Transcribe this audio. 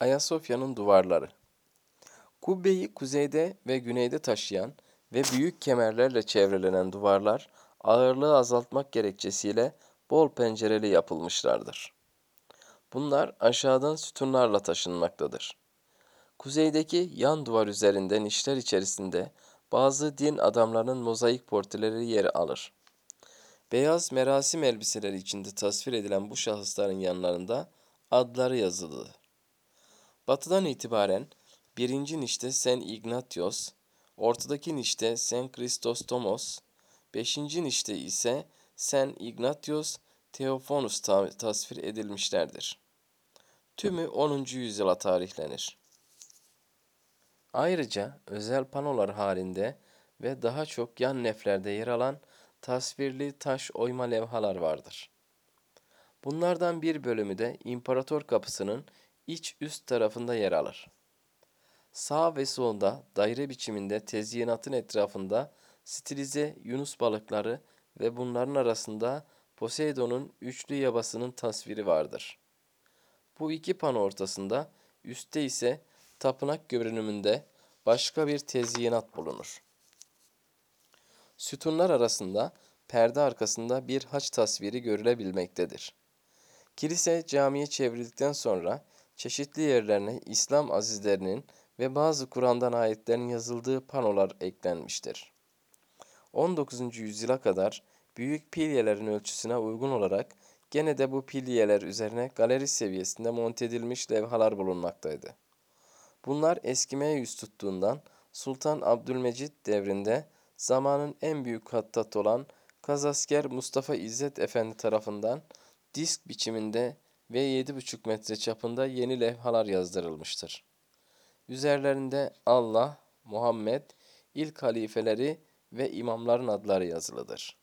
Ayasofya'nın duvarları Kubbeyi kuzeyde ve güneyde taşıyan ve büyük kemerlerle çevrelenen duvarlar ağırlığı azaltmak gerekçesiyle bol pencereli yapılmışlardır. Bunlar aşağıdan sütunlarla taşınmaktadır. Kuzeydeki yan duvar üzerinde nişler içerisinde bazı din adamlarının mozaik portreleri yer alır. Beyaz merasim elbiseleri içinde tasvir edilen bu şahısların yanlarında adları yazılıdır. Batıdan itibaren birinci nişte Sen Ignatios, ortadaki nişte Sen Christostomos, beşinci nişte ise Sen Ignatios Theophanus ta- tasvir edilmişlerdir. Tümü 10. yüzyıla tarihlenir. Ayrıca özel panolar halinde ve daha çok yan neflerde yer alan tasvirli taş oyma levhalar vardır. Bunlardan bir bölümü de İmparator Kapısı'nın iç üst tarafında yer alır. Sağ ve solda daire biçiminde tezyinatın etrafında stilize yunus balıkları ve bunların arasında Poseidon'un üçlü yabasının tasviri vardır. Bu iki pano ortasında, üstte ise tapınak görünümünde başka bir tezyinat bulunur. Sütunlar arasında perde arkasında bir haç tasviri görülebilmektedir. Kilise camiye çevrildikten sonra çeşitli yerlerine İslam azizlerinin ve bazı Kur'an'dan ayetlerin yazıldığı panolar eklenmiştir. 19. yüzyıla kadar büyük pilyelerin ölçüsüne uygun olarak gene de bu pilyeler üzerine galeri seviyesinde monte edilmiş levhalar bulunmaktaydı. Bunlar eskimeye yüz tuttuğundan Sultan Abdülmecit devrinde zamanın en büyük hattat olan Kazasker Mustafa İzzet Efendi tarafından disk biçiminde ve 7,5 metre çapında yeni levhalar yazdırılmıştır. Üzerlerinde Allah, Muhammed, ilk halifeleri ve imamların adları yazılıdır.